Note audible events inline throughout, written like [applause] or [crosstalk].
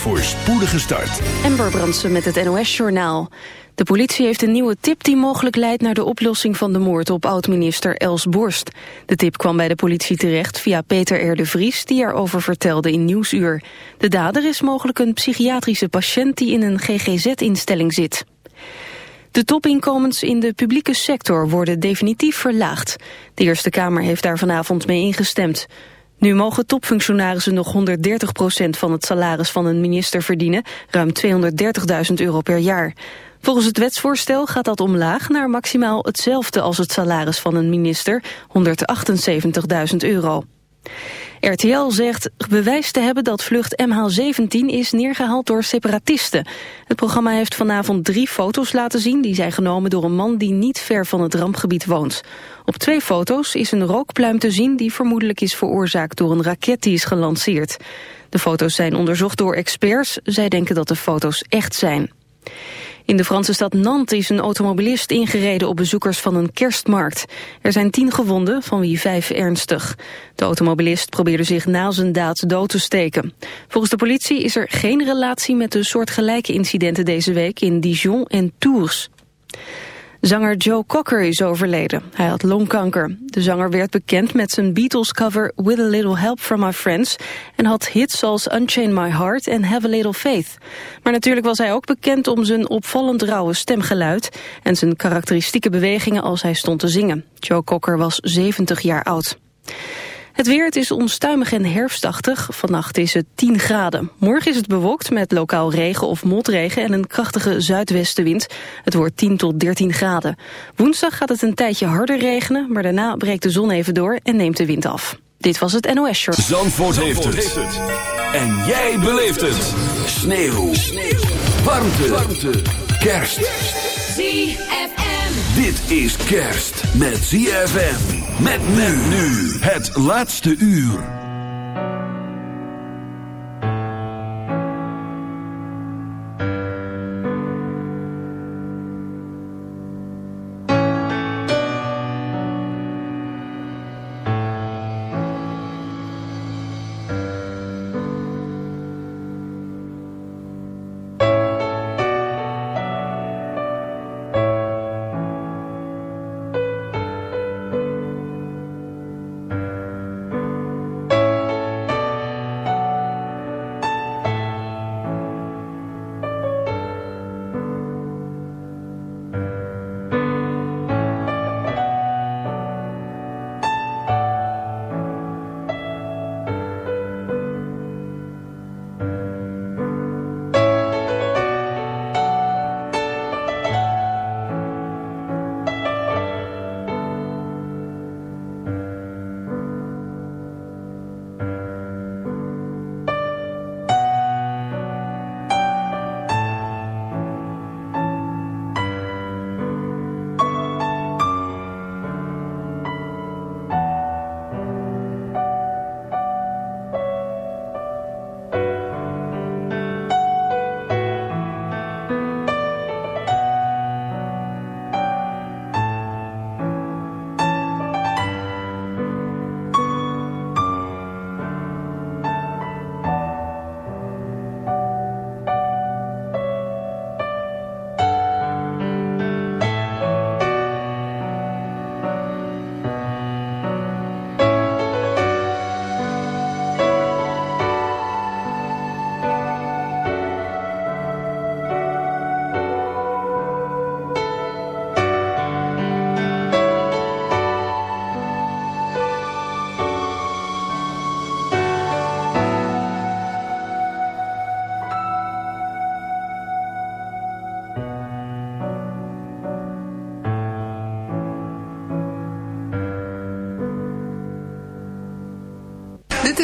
voor spoedige start. Ember Brandsen met het NOS-journaal. De politie heeft een nieuwe tip die mogelijk leidt naar de oplossing van de moord op oud-minister Els Borst. De tip kwam bij de politie terecht via Peter R. de Vries, die erover vertelde in Nieuwsuur. De dader is mogelijk een psychiatrische patiënt die in een GGZ-instelling zit. De topinkomens in de publieke sector worden definitief verlaagd. De Eerste Kamer heeft daar vanavond mee ingestemd. Nu mogen topfunctionarissen nog 130% van het salaris van een minister verdienen, ruim 230.000 euro per jaar. Volgens het wetsvoorstel gaat dat omlaag naar maximaal hetzelfde als het salaris van een minister, 178.000 euro. RTL zegt bewijs te hebben dat vlucht MH17 is neergehaald door separatisten. Het programma heeft vanavond drie foto's laten zien... die zijn genomen door een man die niet ver van het rampgebied woont. Op twee foto's is een rookpluim te zien... die vermoedelijk is veroorzaakt door een raket die is gelanceerd. De foto's zijn onderzocht door experts. Zij denken dat de foto's echt zijn. In de Franse stad Nantes is een automobilist ingereden op bezoekers van een kerstmarkt. Er zijn tien gewonden, van wie vijf ernstig. De automobilist probeerde zich na zijn daad dood te steken. Volgens de politie is er geen relatie met de soortgelijke incidenten deze week in Dijon en Tours. Zanger Joe Cocker is overleden. Hij had longkanker. De zanger werd bekend met zijn Beatles-cover With a Little Help from My Friends... en had hits als Unchain My Heart en Have a Little Faith. Maar natuurlijk was hij ook bekend om zijn opvallend rauwe stemgeluid... en zijn karakteristieke bewegingen als hij stond te zingen. Joe Cocker was 70 jaar oud. Het weer, het is onstuimig en herfstachtig. Vannacht is het 10 graden. Morgen is het bewolkt met lokaal regen of motregen en een krachtige zuidwestenwind. Het wordt 10 tot 13 graden. Woensdag gaat het een tijdje harder regenen, maar daarna breekt de zon even door en neemt de wind af. Dit was het NOS Short. Zandvoort, heeft, het. En jij beleeft het. Sneeuw. Sneeuw. Warmte. Warmte. Kerst. ZFM. Dit is kerst met ZFM. Met men nu. Het laatste uur.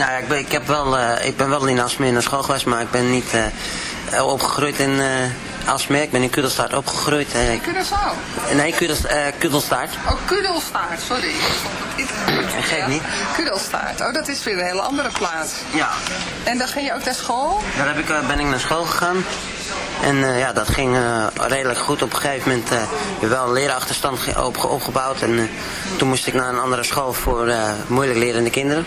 Nou ja, ik ben, ik heb wel, uh, ik ben wel in Asmeer naar school geweest, maar ik ben niet uh, opgegroeid in, uh, Alsmeer. Ik ben in Kudelstaart opgegroeid. In Curaçao. nee, eh, Kudelstaart. Oh, Kudelstaart, sorry. Ik. Geef niet. [laughs] Kudelstaart. Oh, dat is weer een hele andere plaats. Ja. En dan ging je ook naar school? Daar heb ik, ben ik naar school gegaan. En ja, dat ging redelijk goed. Op een gegeven moment uh, wel een leerachterstand op, opgebouwd. En toen moest ik naar een andere school voor moeilijk lerende kinderen.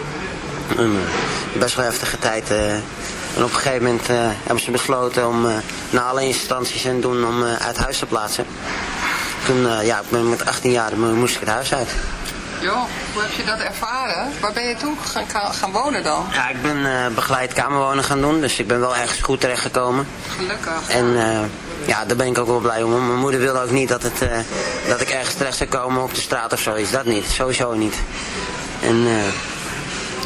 En, eh, best wel heftige tijd. eh. en op een gegeven moment eh, hebben ze besloten om eh, naar alle instanties en doen om eh, uit huis te plaatsen. Toen, eh, ja, ik ben met 18 jaar mo- moest ik het huis uit. Joh, hoe heb je dat ervaren? Waar ben je toen gaan, gaan- wonen dan? Ja, ik ben eh, begeleid kamerwonen gaan doen, dus ik ben wel ergens goed terechtgekomen. Gelukkig. En eh, ja, daar ben ik ook wel blij om. Mijn moeder wilde ook niet dat, het, eh, dat ik ergens terecht zou komen op de straat of zoiets. Dat niet, sowieso niet. En eh,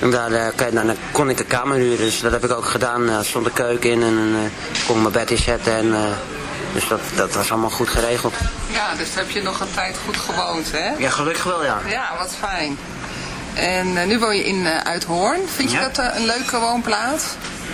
En daar, eh, kan je- dan kon ik een kamer huren, dus dat heb ik ook gedaan. Er stond een keuken in en eh kon ik mijn bed inzetten. En, eh, dus dat, dat was allemaal goed geregeld. Ja, dus heb je nog een tijd goed gewoond, hè? Ja, gelukkig wel, ja. Ja, wat fijn. En eh, nu woon je in eh, Uithoorn. Vind je dat eh, een leuke woonplaats?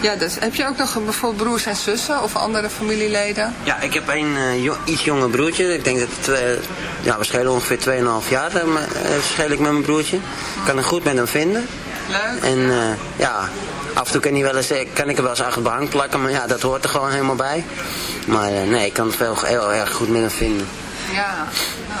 ja, dus heb je ook nog bijvoorbeeld broers en zussen of andere familieleden? Ja, ik heb een eh, jo- iets jonger broertje. Ik denk dat het twee, ja, we schelen ongeveer 2,5 jaar eh, me- eh, scheel ik met mijn broertje. Ik kan het goed met hem vinden. Leuk. En eh, ja, af en toe kan, hij wel eens, eh, kan ik er wel eens achter de plakken, maar ja, dat hoort er gewoon helemaal bij. Maar eh, nee, ik kan het wel heel erg goed met hem vinden. Ja. nou.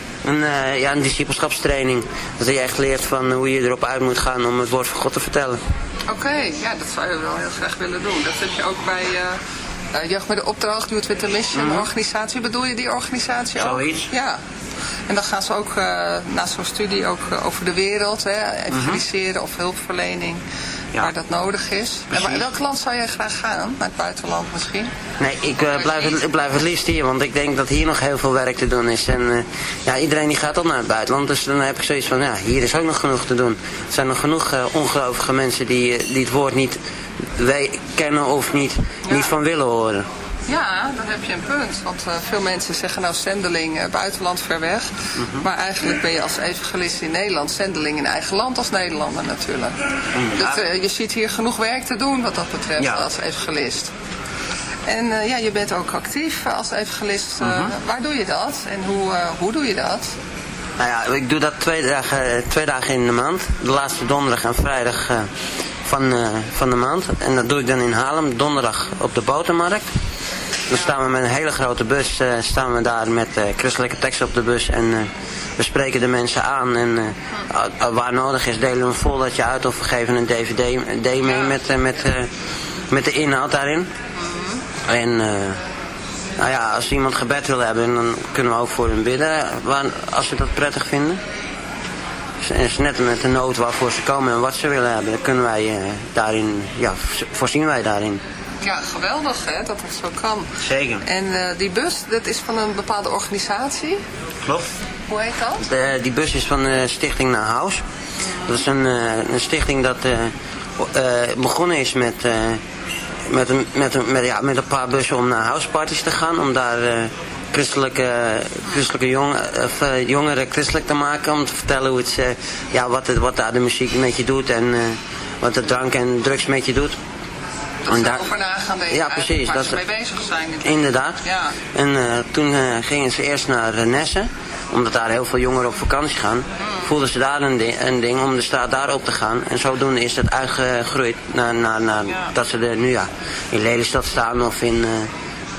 Een, eh, ja, een discipelschapstraining. Dat je echt leert van hoe je erop uit moet gaan om het woord van God te vertellen. Oké, ja, dat zou je wel heel graag willen doen. Dat heb je ook bij, eh, uh, Jeugd met de Opdracht, Youth with a Mission mm -hmm. organisatie. Bedoel je die organisatie ook? Zoiets. Ja. En dan gaan ze ook uh, na zo'n studie ook uh, over de wereld, hè, evangeliseren -hmm. of hulpverlening, ja. waar dat nodig is. Precies. En welk land zou jij graag gaan? Naar het buitenland misschien? Nee, ik, uh, blijf, het, ik blijf het liefst hier, want ik denk dat hier nog heel veel werk te doen is. En ja, iedereen die gaat al naar het buitenland, dus dan heb ik zoiets van, ja, hier is ook nog genoeg te doen. Er zijn nog genoeg ongelovige mensen die, die het woord niet wij kennen of niet, ja. niet van willen horen. Ja, dan heb je een punt. Want uh, veel mensen zeggen nou zendeling uh, buitenland ver weg. Mm -hmm. Maar eigenlijk ben je als evangelist in Nederland zendeling in eigen land als Nederlander natuurlijk. Ja. dus, uh, je ziet hier genoeg werk te doen wat dat betreft ja. als evangelist. En ja, je bent ook actief als evangelist. Mm -hmm. Waar doe je dat? En hoe, hoe doe je dat? Nou ja, ik doe dat twee dagen, twee dagen in de maand. De laatste donderdag en vrijdag van, uh, van de maand. En dat doe ik dan in Haarlem, donderdag op de botermarkt. Dan staan we met een hele grote bus, uh, staan we daar met uh, christelijke teksten op de bus en we spreken de mensen aan. En waar nodig is delen we een foldertje uit of we geven een dvd mee met, met, met de inhoud daarin. En nou ja, als iemand gebed wil hebben, dan kunnen we ook voor hem bidden, als ze dat prettig vinden is net met de nood waarvoor ze komen en wat ze willen hebben. Dan kunnen wij uh, daarin, ja, voorzien wij daarin. Ja, geweldig hè, dat het zo kan. Zeker. En uh, die bus, dat is van een bepaalde organisatie? Klopt. Hoe heet dat? De, die bus is van de Stichting Naar House. Dat is een, een stichting dat begonnen is met, met, een, met, een, met, ja, met een paar bussen om naar houseparties te gaan. Om daar christelijke, christelijke jong, of, uh, jongeren christelijk te maken. Om te vertellen hoe het, uh, ja, wat, het, wat daar de muziek met je doet en uh, wat de drank en drugs met je doet. Dat en daar, over na gaan denken. Ja, precies. Waar dat ze mee bezig zijn. Inderdaad. Ja. En toen gingen ze eerst naar Nessen omdat daar heel veel jongeren op vakantie gaan, mm. voelden ze daar een ding, een ding, om de straat daar op te gaan. En zodoende is het uitgegroeid naar, naar, naar ja. dat ze er nu ja, in Lelystad staan of, in,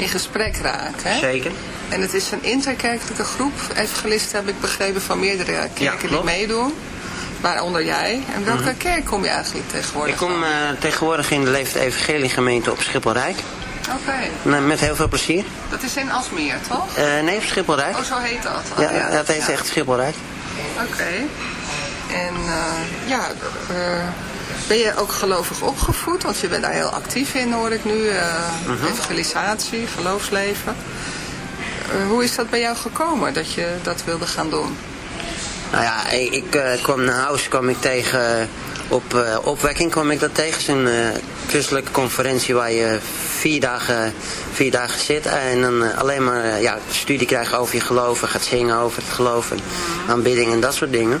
in gesprek raken. Hè? Zeker. En het is een interkerkelijke groep. Evangelisten heb ik begrepen van meerdere kerken ja, die meedoen. Waaronder jij. En welke mm -hmm. kerk kom je eigenlijk tegenwoordig Ik kom uh, tegenwoordig in de Leefde Evangelie gemeente op Schipholrijk. Oké. Okay. Met heel veel plezier. Dat is in Asmeer, toch? Uh, nee, Schipholrijk. Oh, zo heet dat? Oh, ja, ja, dat heet ja. echt Schipholrijk. Oké. Okay. En uh, ja, ben je ook gelovig opgevoed? Want je bent daar heel actief in, hoor ik nu. Uh. Evangelisatie, geloofsleven. hoe is dat bij jou gekomen, dat je dat wilde gaan doen? Nou ja, ik, ik kwam naar huis, kwam ik tegen op opwekking kwam ik dat tegen. Zo'n uh, christelijke conferentie waar je vier dagen, vier dagen zit en dan alleen maar ja, studie krijgt over je geloven, gaat zingen over het geloven, aanbidding en dat soort dingen.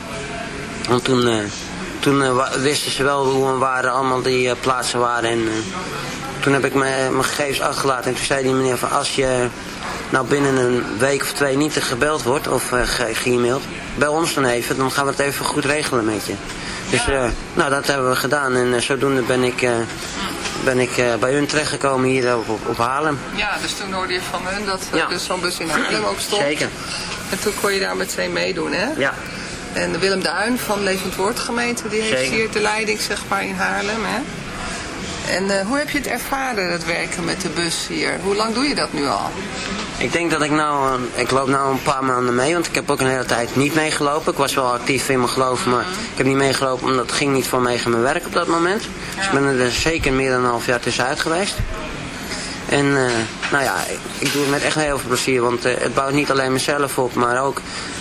Want toen, toen wisten ze wel hoe en waar allemaal die plaatsen waren. En toen heb ik mijn gegevens achtergelaten. En toen zei die meneer van als je nou binnen een week of twee niet gebeld wordt of ge geëmaild, bel ons dan even, dan gaan we het even goed regelen met je. Dus nou, dat hebben we gedaan en zodoende ben ik ben ik uh, bij hun terechtgekomen hier op, op, Haarlem. Ja, dus toen hoorde je van hun dat dus zo'n bus in Haarlem ook stond. Zeker. En toen kon je daar meteen meedoen, hè? Ja. En Willem Duin van Levend Woord gemeente, die heeft hier de leiding zeg maar in Haarlem, hè? En uh, hoe heb je het ervaren, het werken met de bus hier? Hoe lang doe je dat nu al? Ik denk dat ik nou, uh, ik loop nou een paar maanden mee, want ik heb ook een hele tijd niet meegelopen. Ik was wel actief in mijn geloof, maar ik heb niet meegelopen omdat het ging niet vanwege mijn werk op dat moment. Dus ik ben er zeker meer dan een half jaar tussenuit geweest. En uh, nou ja, ik doe het met echt heel veel plezier, want het bouwt niet alleen mezelf op, maar ook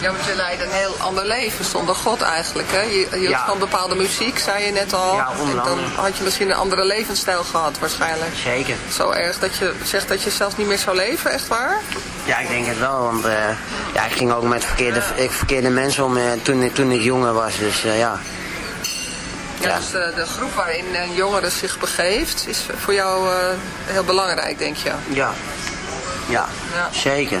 Ja, want je leidt een heel ander leven zonder God eigenlijk. Hè? Je, je ja. van bepaalde muziek, zei je net al. Ja, dan had je misschien een andere levensstijl gehad waarschijnlijk. Zeker. Zo erg dat je zegt dat je zelfs niet meer zou leven, echt waar? Ja, ik denk het wel. Want uh, ja, ik ging ook met verkeerde, ik, verkeerde mensen om uh, toen, toen ik jonger was. Dus uh, ja. Ja, dus de, de, groep waarin een jongere zich begeeft is voor jou heel belangrijk, denk je? Ja. Ja, ja. zeker.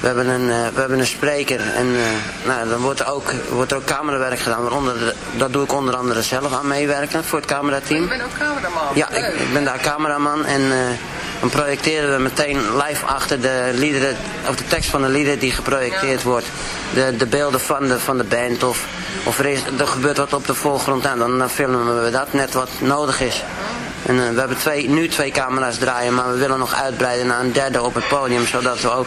we hebben een, uh, we hebben een spreker en uh, nou, dan wordt er, ook, wordt er ook camerawerk gedaan. Waaronder, dat doe ik onder andere zelf aan meewerken voor het camerateam. Je bent ook cameraman? Ja, ik, ik, ben daar cameraman en uh, dan projecteren we meteen live achter de liederen, of de tekst van de liederen die geprojecteerd ja. wordt. De, de beelden van de, van de band of, of er, is, er gebeurt wat op de voorgrond aan. Dan, dan filmen we dat net wat nodig is. En uh, we hebben twee, nu twee camera's draaien, maar we willen nog uitbreiden naar een derde op het podium, zodat we ook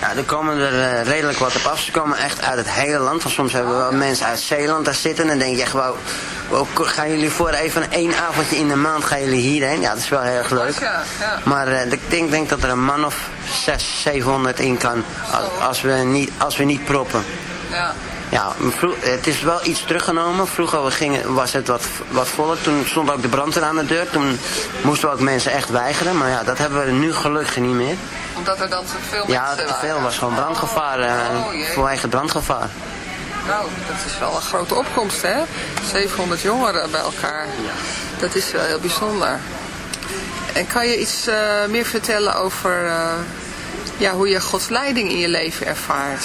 Ja, er komen er uh, redelijk wat op af. Ze komen echt uit het hele land. Want soms hebben we wel mensen uit Zeeland daar zitten. En dan denk je echt, wow, gaan jullie voor even één avondje in de maand gaan jullie hierheen? Ja, dat is wel heel erg leuk. Ja, ja. Maar uh, ik denk, denk dat er een man of 600, 700 in kan. Als we niet, als we niet proppen. Ja. Ja, het is wel iets teruggenomen. Vroeger gingen, was het wat, wat voller. Toen stond ook de brandweer aan de deur. Toen moesten we ook mensen echt weigeren. Maar ja, dat hebben we nu gelukkig niet meer. Omdat er dan veel Ja, te veel. was gewoon brandgevaar. Uh, oh, vanwege brandgevaar. Nou, dat is wel een grote opkomst, hè? 700 jongeren bij elkaar. Dat is wel heel bijzonder. En kan je iets uh, meer vertellen over uh, ja, hoe je Gods leiding in je leven ervaart?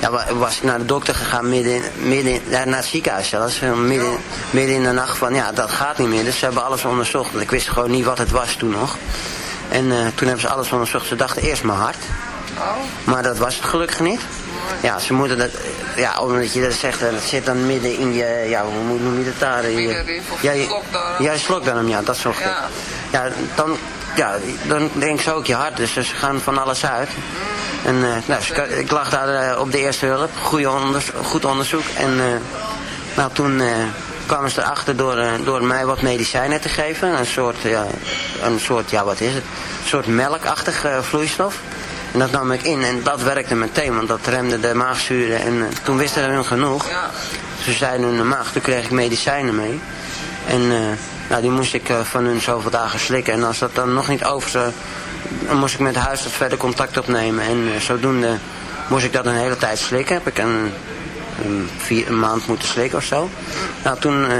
ja, was ik naar de dokter gegaan midden, in, midden in, naar het ziekenhuis zelfs. Midden, midden in de nacht van ja, dat gaat niet meer. Dus ze hebben alles onderzocht. Ik wist gewoon niet wat het was toen nog. En uh, toen hebben ze alles onderzocht. Ze dachten eerst mijn hart. Maar dat was het gelukkig niet. Ja, ze moeten dat, ja, omdat je dat zegt, dat zit dan midden in je, ja, hoe noem je dat daar? Je, ja, je, ja, je slokdarm, ja, dat soort ja. ja, dan, ja, dan denk ze ook je hart, dus ze gaan van alles uit. En uh, nou, ik lag daar uh, op de eerste hulp, onders goed onderzoek. En uh, nou, toen kwamen ze erachter door, door mij wat medicijnen te geven. Een soort, ja, een soort, ja wat is het, een soort melkachtig vloeistof. En dat nam ik in en dat werkte meteen, want dat remde de maagzuren. En toen wisten ze hun genoeg. Ze zeiden hun maag, toen kreeg ik medicijnen mee. En nou, die moest ik van hun zoveel dagen slikken. En als dat dan nog niet over zou dan moest ik met de huisarts verder contact opnemen. En uh, zodoende moest ik dat een hele tijd slikken. Heb ik een, een, vier, een maand moeten slikken of zo. Nou, toen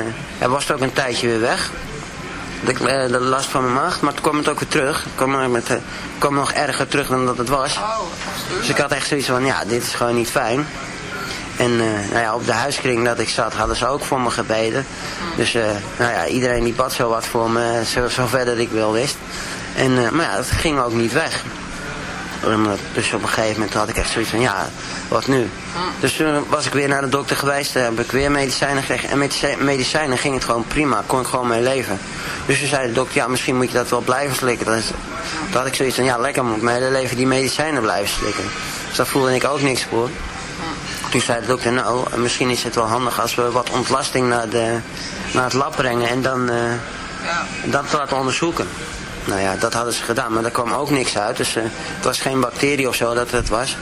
uh, was het ook een tijdje weer weg. De, de last van mijn maag. Maar toen kwam het ook weer terug. Het kwam, met, kwam nog erger terug dan dat het was. Oh, dus ik had echt zoiets van, ja, dit is gewoon niet fijn. En nou ja, op de huiskring dat ik zat, hadden ze ook voor me gebeden. Dus nou ja, iedereen die bad zo wat voor me, zo, zo verder ik wel wist. En, uh, maar ja, het ging ook niet weg. Dus op een gegeven moment had ik echt zoiets van, ja, wat nu? Dus toen was ik weer naar de dokter geweest, heb ik weer medicijnen gekregen. En met medicijnen ging het gewoon prima, kon ik gewoon mee leven. Dus toen zei de dokter, ja, misschien moet je dat wel blijven slikken. Dat is, toen had ik zoiets van, ja, lekker moet ik mijn hele leven die medicijnen blijven slikken. Dus daar voelde ik ook niks voor. Toen zei de dokter, nou, misschien is het wel handig als we wat ontlasting naar, de, naar het lab brengen en dan, uh, ja. dat laten onderzoeken. Nou ja, dat hadden ze gedaan, maar daar kwam ook niks uit. Dus uh, het was geen bacterie of zo dat het was.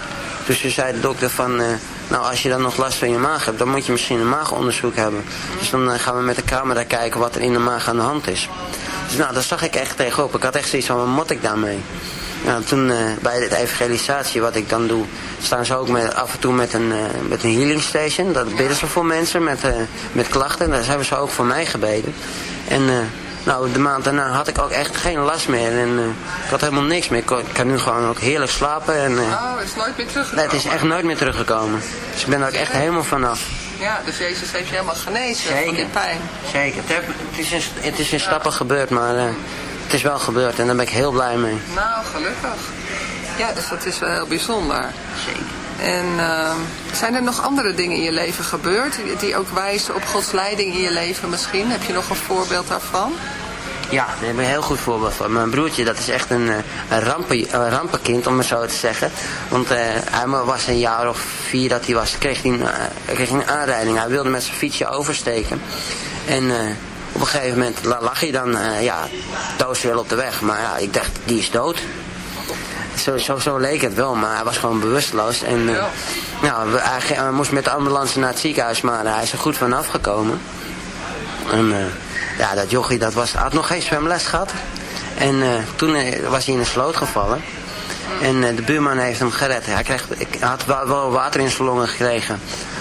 Dus toen zei de dokter van, uh, nou als je dan nog last van je maag hebt, dan moet je misschien een maagonderzoek hebben. Dus dan gaan we met de camera kijken wat er in de maag aan de hand is. Dus nou, daar zag ik echt tegenop. Ik had echt zoiets van, wat moet ik daarmee? Nou, toen bij de evangelisatie, wat ik dan doe, staan ze ook met, af en toe met een, met een healing station. Dat bidden ze voor mensen met, met klachten. Daar hebben ze ook voor mij gebeden. En nou, de maand daarna had ik ook echt geen last meer. En uh, ik had helemaal niks meer. Ik kan nu gewoon ook heerlijk slapen. En, uh, oh, het is nooit meer teruggekomen? Nee, het is echt nooit meer teruggekomen. Dus ik ben er ook echt helemaal vanaf. Ja, dus Jezus heeft je helemaal genezen Zeker. van die pijn. Zeker. Het, is in, het is in stappen gebeurd, maar uh, het is wel gebeurd. En daar ben ik heel blij mee. Nou, gelukkig. Ja, dus dat is wel heel bijzonder. Zeker. En uh, zijn er nog andere dingen in je leven gebeurd die ook wijzen op Gods leiding in je leven misschien? Heb je nog een voorbeeld daarvan? Ja, daar heb ik een heel goed voorbeeld van. Mijn broertje, dat is echt een, eh, een, rampen, een rampenkind, om het zo te zeggen. Want uh, hij was een jaar of vier dat hij was, kreeg hij een, uh, kreeg een aanrijding. Hij wilde met zijn fietsje oversteken. En op een gegeven moment lag hij dan, ja, doos wel op de weg. Maar ja, ik dacht, die is dood. Zo, zo, zo, leek het wel, maar hij was gewoon bewusteloos. En uh, nou, hij, hij, moest met de ambulance naar het ziekenhuis, maar hij is er goed vanaf gekomen. En uh, ja, dat jochie dat was, had nog geen zwemles gehad. En toen was hij in een sloot gevallen. En de buurman heeft hem gered. Hij, kreeg, ik had wel water in zijn longen gekregen.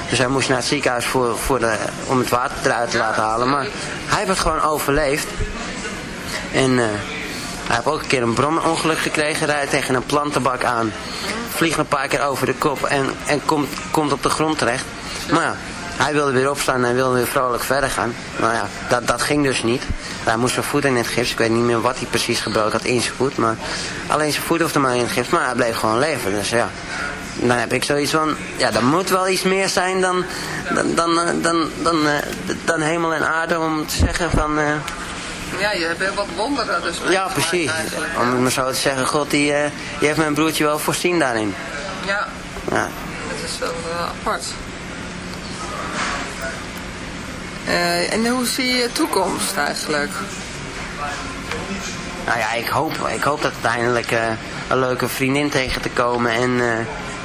Dus hij moest naar het ziekenhuis voor, voor de, om het water eruit te laten halen. Maar hij heeft het gewoon overleefd. En uh, hij heeft ook een keer een bromongeluk gekregen. Rijdt tegen een plantenbak aan. Vliegt een paar keer over de kop en, en komt, komt op de grond terecht. Maar ja, hij wilde weer opstaan en wilde weer vrolijk verder gaan. Maar ja, dat, dat ging dus niet. Hij moest zijn voet in het gips. Ik weet niet meer wat hij precies gebroken had in zijn voet. Maar alleen zijn voet hoefde maar in het gips. Maar hij bleef gewoon leven. Dus ja, dan heb ik zoiets van, ja, er moet wel iets meer zijn dan, dan, dan, eh, dan, dan, eh, dan hemel en aarde om te zeggen van... Uh, ja, je hebt wat wonderen dus. Ja, precies. Om het maar zo te zeggen, God die, uh, die heeft mijn broertje wel voorzien daarin. Ja, ja. dat is wel apart. en hoe zie je je toekomst eigenlijk? Nou ja, ik hoop, ik hoop dat uiteindelijk een leuke vriendin tegen te komen en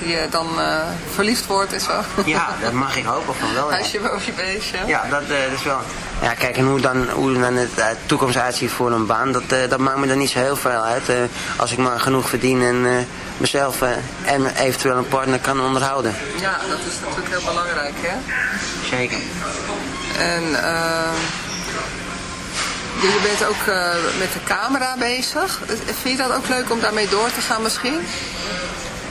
die uh, dan verliefd wordt en zo. Ja, dat mag ik hopen van wel. Ja. Huisje boven beestje. Ja, dat, dat is wel... Ja, kijk, en hoe dan, hoe dan het uh, toekomst uitziet voor een baan, dat, dat maakt me dan niet zo heel veel uit. Als ik maar genoeg verdien en mezelf en eventueel een partner kan onderhouden. Ja, dat is natuurlijk heel belangrijk, hè? Zeker. En je bent ook met de camera bezig. Vind je dat ook leuk om daarmee door te gaan misschien?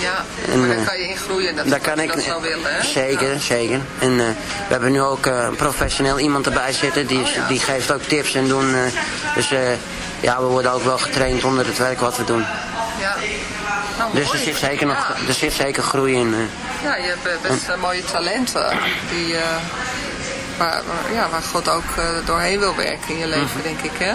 Ja, en, maar daar kan je in groeien. Dat daar kan ik dat willen, hè? Zeker, ja. zeker. En uh, we hebben nu ook een professioneel iemand erbij zitten. Die, oh, die geeft ook tips en doen. dus ja, we worden ook wel getraind onder het werk wat we doen. Ja. Nou, dus er zit, zeker nog, er zit zeker groei in. Eh. Ja, je hebt eh, best mooie talenten die, uh, waar, ja, waar God ook doorheen wil werken in je leven, mhm. denk ik. Hè?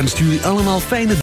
3FM wenst jullie allemaal fijne